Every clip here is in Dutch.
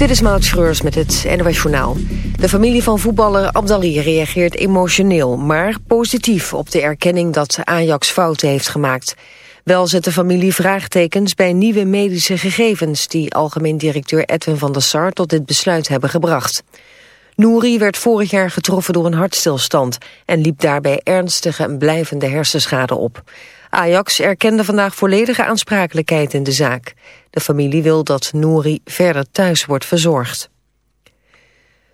Dit is Maud Schreurs met het NOS. De familie van voetballer Abdali reageert emotioneel, maar positief op de erkenning dat Ajax fouten heeft gemaakt. Wel zet de familie vraagtekens bij nieuwe medische gegevens die algemeen directeur Edwin van der Sar tot dit besluit hebben gebracht. Nouri werd vorig jaar getroffen door een hartstilstand en liep daarbij ernstige en blijvende hersenschade op. Ajax erkende vandaag volledige aansprakelijkheid in de zaak. De familie wil dat Nouri verder thuis wordt verzorgd.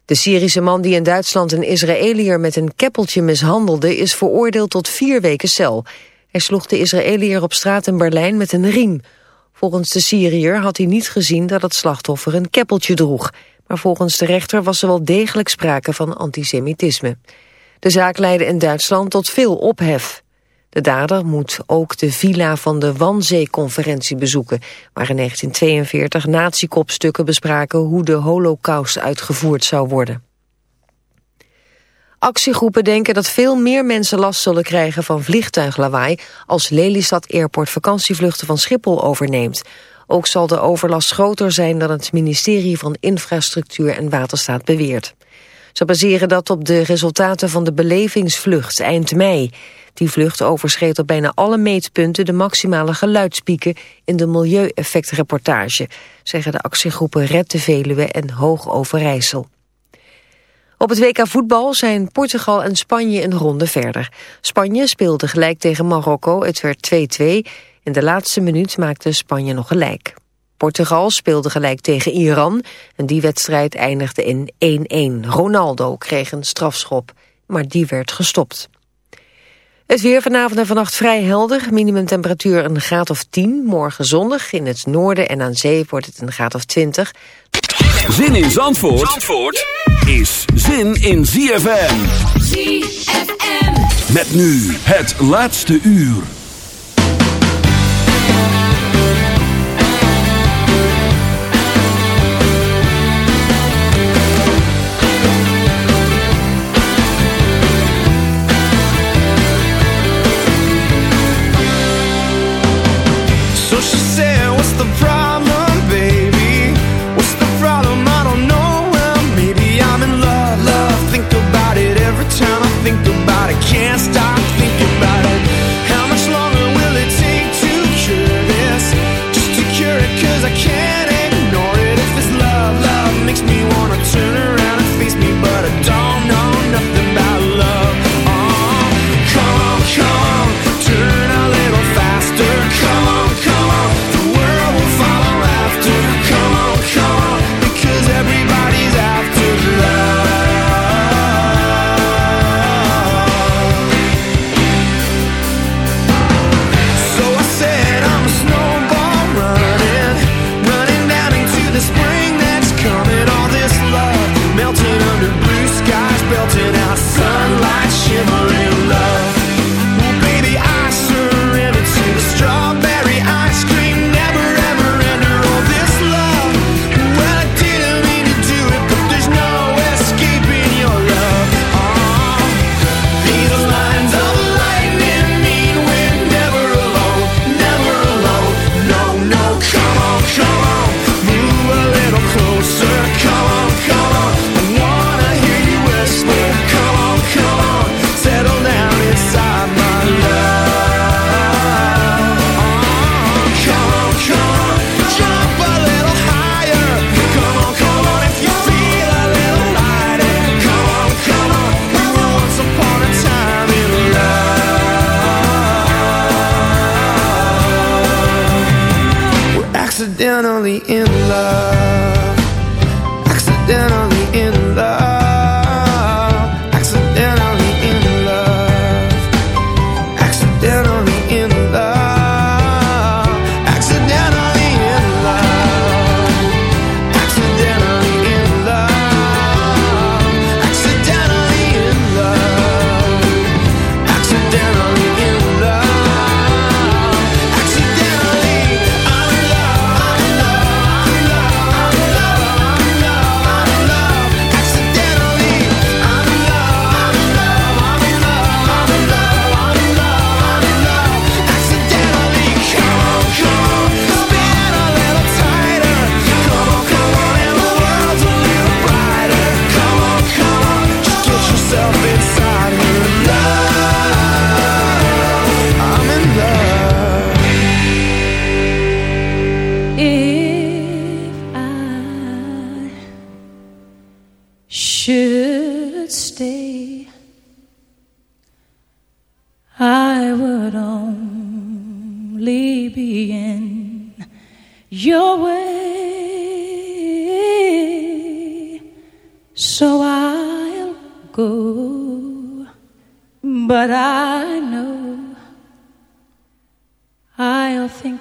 De Syrische man die in Duitsland een Israëliër met een keppeltje mishandelde... is veroordeeld tot vier weken cel. Hij sloeg de Israëliër op straat in Berlijn met een riem. Volgens de Syriër had hij niet gezien dat het slachtoffer een keppeltje droeg. Maar volgens de rechter was er wel degelijk sprake van antisemitisme. De zaak leidde in Duitsland tot veel ophef. De dader moet ook de villa van de Wanzee-conferentie bezoeken... waar in 1942 nazi-kopstukken bespraken hoe de holocaust uitgevoerd zou worden. Actiegroepen denken dat veel meer mensen last zullen krijgen van vliegtuiglawaai... als Lelystad Airport vakantievluchten van Schiphol overneemt. Ook zal de overlast groter zijn dan het ministerie van Infrastructuur en Waterstaat beweert. Ze baseren dat op de resultaten van de belevingsvlucht eind mei. Die vlucht overschreed op bijna alle meetpunten de maximale geluidspieken in de milieueffectreportage, zeggen de actiegroepen Red de Veluwe en Hoog Overijssel. Op het WK voetbal zijn Portugal en Spanje een ronde verder. Spanje speelde gelijk tegen Marokko, het werd 2-2. In de laatste minuut maakte Spanje nog gelijk. Portugal speelde gelijk tegen Iran en die wedstrijd eindigde in 1-1. Ronaldo kreeg een strafschop, maar die werd gestopt. Het weer vanavond en vannacht vrij helder. Minimumtemperatuur een graad of 10. Morgen zonnig. In het noorden en aan zee wordt het een graad of 20. Zin in Zandvoort, Zandvoort is zin in ZFM. ZFM. Met nu het laatste uur.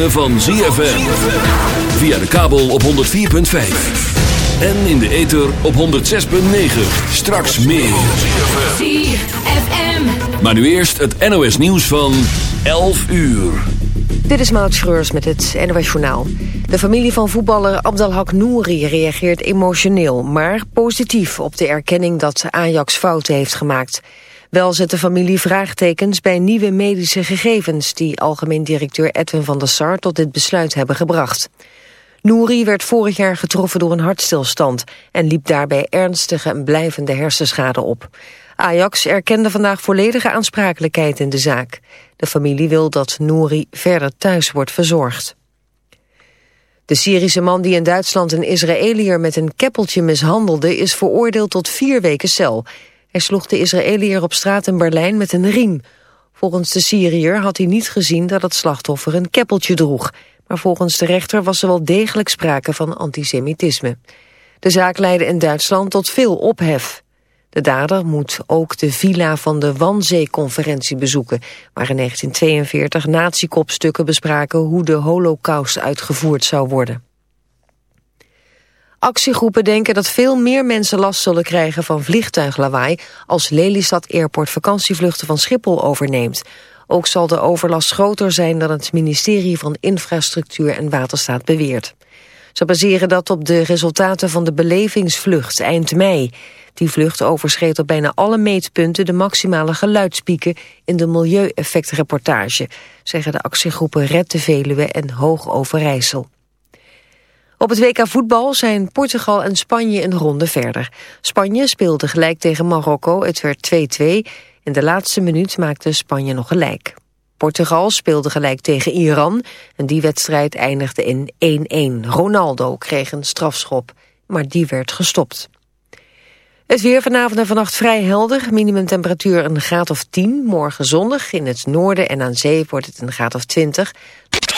ritme van ZFM. Via de kabel op 104.5. En in de ether op 106.9. Straks meer. ZFM. Maar nu eerst het NOS nieuws van 11 uur. Dit is Maud Schreurs met het NOS Journaal. De familie van voetballer Abdelhak Nouri reageert emotioneel... maar positief op de erkenning dat Ajax fouten heeft gemaakt. Wel zet de familie vraagtekens bij nieuwe medische gegevens... die algemeen directeur Edwin van der Sar tot dit besluit hebben gebracht. Nouri werd vorig jaar getroffen door een hartstilstand... en liep daarbij ernstige en blijvende hersenschade op. Ajax erkende vandaag volledige aansprakelijkheid in de zaak. De familie wil dat Nouri verder thuis wordt verzorgd. De Syrische man die in Duitsland een Israëliër met een keppeltje mishandelde... is veroordeeld tot vier weken cel. Hij sloeg de Israëliër op straat in Berlijn met een riem. Volgens de Syriër had hij niet gezien dat het slachtoffer een keppeltje droeg. Maar volgens de rechter was er wel degelijk sprake van antisemitisme. De zaak leidde in Duitsland tot veel ophef. De dader moet ook de villa van de Wanzee-conferentie bezoeken... waar in 1942 nazi-kopstukken bespraken hoe de holocaust uitgevoerd zou worden. Actiegroepen denken dat veel meer mensen last zullen krijgen van vliegtuiglawaai... als Lelystad Airport vakantievluchten van Schiphol overneemt. Ook zal de overlast groter zijn dan het ministerie van Infrastructuur en Waterstaat beweert. Ze baseren dat op de resultaten van de belevingsvlucht eind mei. Die vlucht overschreed op bijna alle meetpunten de maximale geluidspieken in de milieueffectreportage, zeggen de actiegroepen Red de Veluwe en Hoog Overijssel. Op het WK voetbal zijn Portugal en Spanje een ronde verder. Spanje speelde gelijk tegen Marokko, het werd 2-2. In de laatste minuut maakte Spanje nog gelijk. Portugal speelde gelijk tegen Iran en die wedstrijd eindigde in 1-1. Ronaldo kreeg een strafschop, maar die werd gestopt. Het weer vanavond en vannacht vrij helder. Minimumtemperatuur een graad of 10. Morgen zonnig. In het noorden en aan zee wordt het een graad of 20.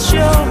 show.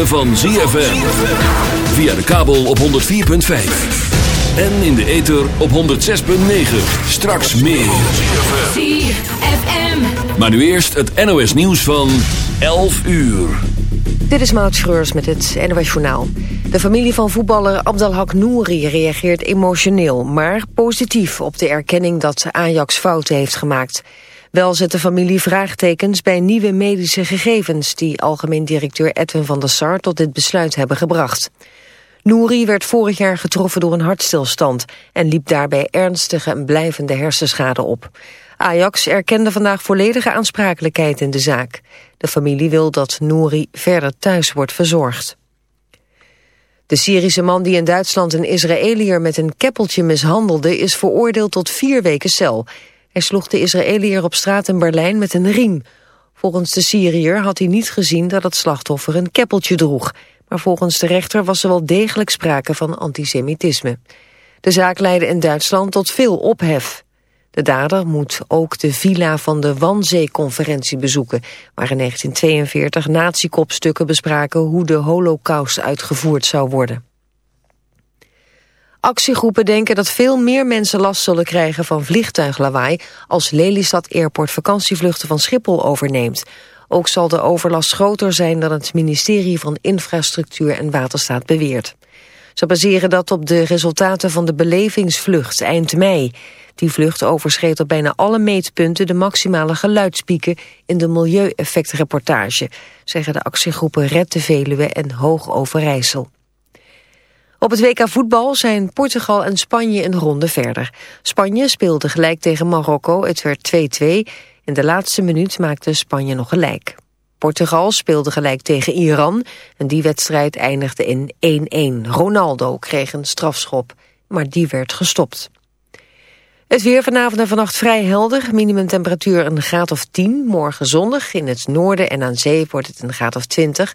Ritme van ZFM. Via de kabel op 104.5. En in de ether op 106.9. Straks meer. ZFM. Maar nu eerst het NOS nieuws van 11 uur. Dit is Maud Schreurs met het NOS Journaal. De familie van voetballer Abdelhak Nouri reageert emotioneel... maar positief op de erkenning dat Ajax fouten heeft gemaakt. Wel zet de familie vraagtekens bij nieuwe medische gegevens... die algemeen directeur Edwin van der Sar tot dit besluit hebben gebracht. Nouri werd vorig jaar getroffen door een hartstilstand... en liep daarbij ernstige en blijvende hersenschade op. Ajax erkende vandaag volledige aansprakelijkheid in de zaak. De familie wil dat Nouri verder thuis wordt verzorgd. De Syrische man die in Duitsland een Israëliër met een keppeltje mishandelde... is veroordeeld tot vier weken cel. Hij sloeg de Israëliër op straat in Berlijn met een riem. Volgens de Syriër had hij niet gezien dat het slachtoffer een keppeltje droeg. Maar volgens de rechter was er wel degelijk sprake van antisemitisme. De zaak leidde in Duitsland tot veel ophef. De dader moet ook de villa van de Wannsee-conferentie bezoeken... waar in 1942 nazi-kopstukken bespraken hoe de holocaust uitgevoerd zou worden. Actiegroepen denken dat veel meer mensen last zullen krijgen van vliegtuiglawaai... als Lelystad Airport vakantievluchten van Schiphol overneemt. Ook zal de overlast groter zijn dan het ministerie van Infrastructuur en Waterstaat beweert. Ze baseren dat op de resultaten van de belevingsvlucht eind mei. Die vlucht overschreed op bijna alle meetpunten de maximale geluidspieken in de milieueffectreportage, zeggen de actiegroepen Red de Veluwe en Hoog Overijssel. Op het WK voetbal zijn Portugal en Spanje een ronde verder. Spanje speelde gelijk tegen Marokko, het werd 2-2. In de laatste minuut maakte Spanje nog gelijk. Portugal speelde gelijk tegen Iran en die wedstrijd eindigde in 1-1. Ronaldo kreeg een strafschop, maar die werd gestopt. Het weer vanavond en vannacht vrij helder. Minimumtemperatuur een graad of 10. Morgen zonnig. In het noorden en aan zee wordt het een graad of 20.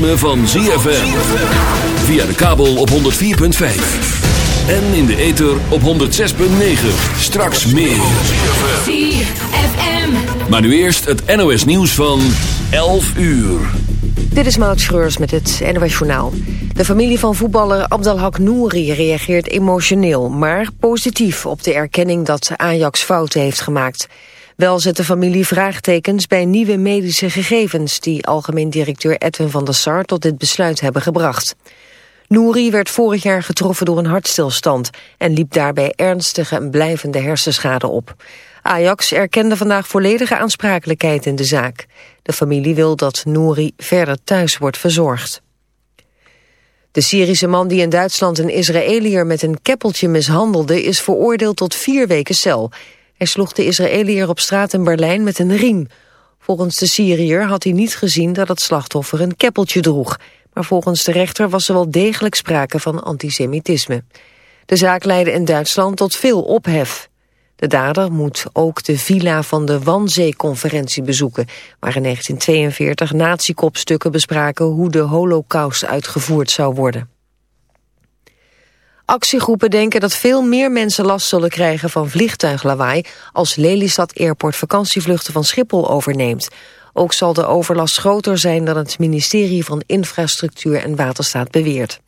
ritme van ZFM. Via de kabel op 104.5. En in de ether op 106.9. Straks meer. ZFM. Maar nu eerst het NOS nieuws van 11 uur. Dit is Maud Schreurs met het NOS Journaal. De familie van voetballer Abdelhak Nouri reageert emotioneel... maar positief op de erkenning dat Ajax fouten heeft gemaakt... Wel zet de familie vraagtekens bij nieuwe medische gegevens... die algemeen directeur Edwin van der Sar tot dit besluit hebben gebracht. Nouri werd vorig jaar getroffen door een hartstilstand... en liep daarbij ernstige en blijvende hersenschade op. Ajax erkende vandaag volledige aansprakelijkheid in de zaak. De familie wil dat Nouri verder thuis wordt verzorgd. De Syrische man die in Duitsland een Israëliër met een keppeltje mishandelde... is veroordeeld tot vier weken cel... Hij sloeg de Israëliër op straat in Berlijn met een riem. Volgens de Syriër had hij niet gezien dat het slachtoffer een keppeltje droeg. Maar volgens de rechter was er wel degelijk sprake van antisemitisme. De zaak leidde in Duitsland tot veel ophef. De dader moet ook de villa van de Wanzee-conferentie bezoeken... waar in 1942 nazi-kopstukken bespraken hoe de holocaust uitgevoerd zou worden. Actiegroepen denken dat veel meer mensen last zullen krijgen van vliegtuiglawaai als Lelystad Airport vakantievluchten van Schiphol overneemt. Ook zal de overlast groter zijn dan het ministerie van Infrastructuur en Waterstaat beweert.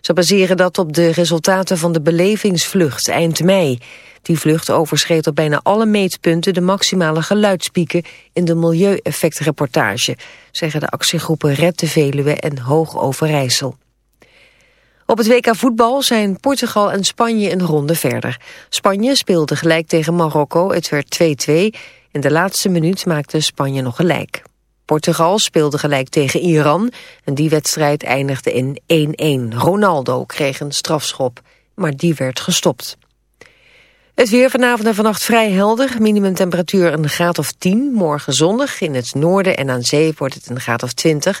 Ze baseren dat op de resultaten van de belevingsvlucht eind mei. Die vlucht overschreed op bijna alle meetpunten de maximale geluidspieken in de milieueffectreportage, zeggen de actiegroepen Red de Veluwe en Hoog Overijssel. Op het WK voetbal zijn Portugal en Spanje een ronde verder. Spanje speelde gelijk tegen Marokko, het werd 2-2. In de laatste minuut maakte Spanje nog gelijk. Portugal speelde gelijk tegen Iran en die wedstrijd eindigde in 1-1. Ronaldo kreeg een strafschop, maar die werd gestopt. Het weer vanavond en vannacht vrij helder. Minimumtemperatuur een graad of 10. Morgen zonnig. In het noorden en aan zee wordt het een graad of 20.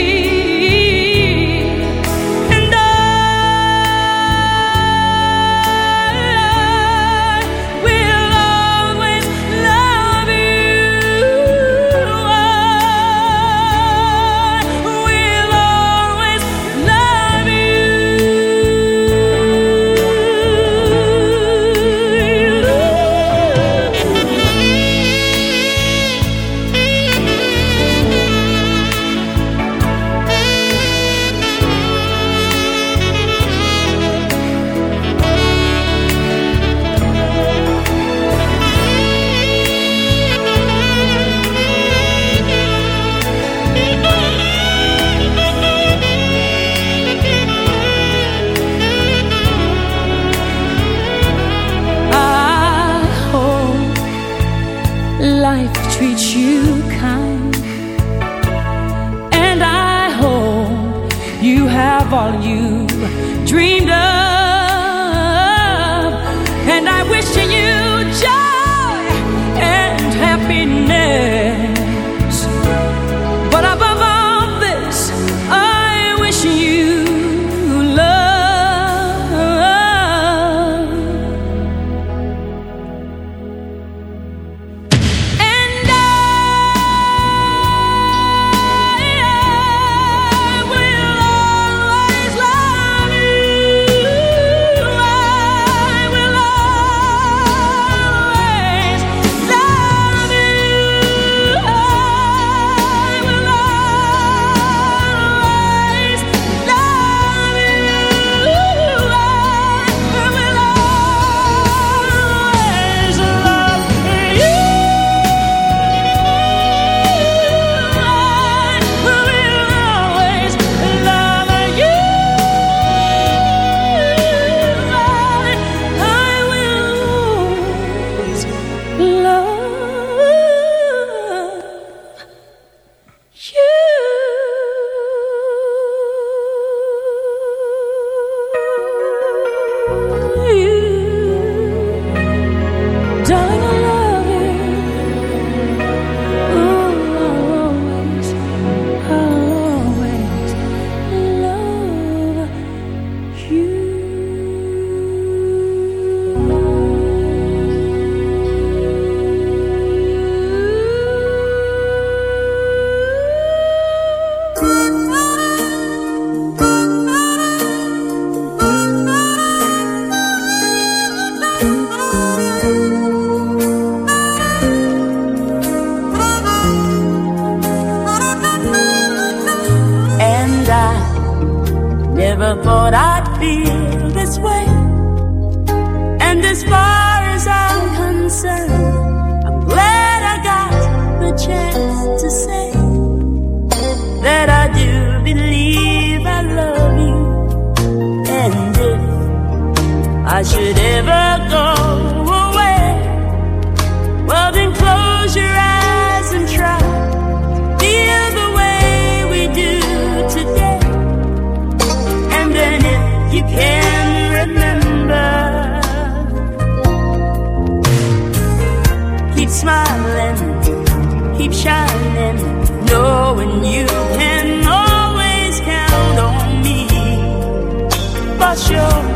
about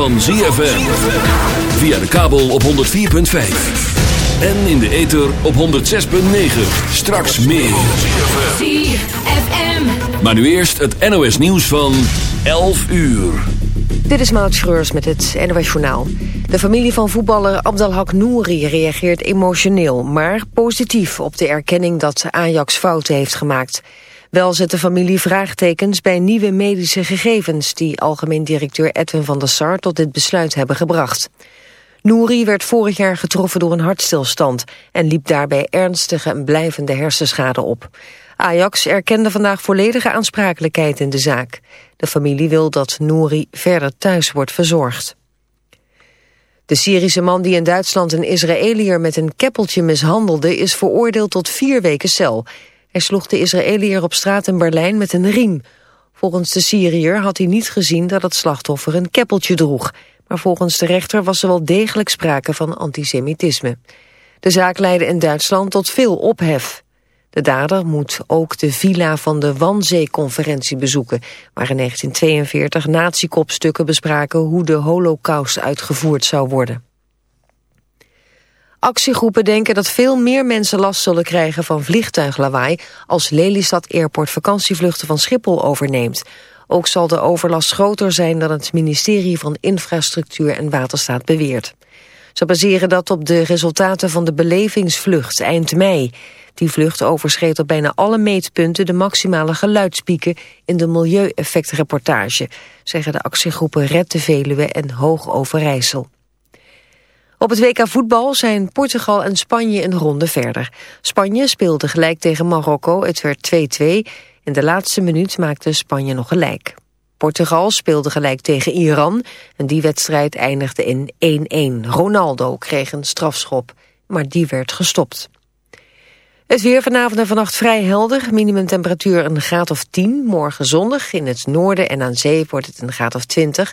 van ZFM. Via de kabel op 104.5. En in de ether op 106.9. Straks meer. ZFM. Maar nu eerst het NOS nieuws van 11 uur. Dit is Maud Schreurs met het NOS Journaal. De familie van voetballer Abdelhak Nouri reageert emotioneel... maar positief op de erkenning dat Ajax fouten heeft gemaakt. Wel zet de familie vraagtekens bij nieuwe medische gegevens... die algemeen directeur Edwin van der Sar tot dit besluit hebben gebracht. Nouri werd vorig jaar getroffen door een hartstilstand... en liep daarbij ernstige en blijvende hersenschade op. Ajax erkende vandaag volledige aansprakelijkheid in de zaak. De familie wil dat Nouri verder thuis wordt verzorgd. De Syrische man die in Duitsland een Israëliër met een keppeltje mishandelde... is veroordeeld tot vier weken cel. Hij sloeg de Israëliër op straat in Berlijn met een riem. Volgens de Syriër had hij niet gezien dat het slachtoffer een keppeltje droeg. Maar volgens de rechter was er wel degelijk sprake van antisemitisme. De zaak leidde in Duitsland tot veel ophef. De dader moet ook de villa van de Wanzee-conferentie bezoeken... waar in 1942 nazi-kopstukken bespraken hoe de holocaust uitgevoerd zou worden. Actiegroepen denken dat veel meer mensen last zullen krijgen van vliegtuiglawaai als Lelystad Airport vakantievluchten van Schiphol overneemt. Ook zal de overlast groter zijn dan het ministerie van Infrastructuur en Waterstaat beweert. Ze baseren dat op de resultaten van de belevingsvlucht eind mei. Die vlucht overschreed op bijna alle meetpunten de maximale geluidspieken in de milieueffectreportage, zeggen de actiegroepen Red de Veluwe en Hoog Overijssel. Op het WK voetbal zijn Portugal en Spanje een ronde verder. Spanje speelde gelijk tegen Marokko, het werd 2-2. In de laatste minuut maakte Spanje nog gelijk. Portugal speelde gelijk tegen Iran en die wedstrijd eindigde in 1-1. Ronaldo kreeg een strafschop, maar die werd gestopt. Het weer vanavond en vannacht vrij helder. Minimumtemperatuur een graad of 10. Morgen zonnig. In het noorden en aan zee wordt het een graad of 20.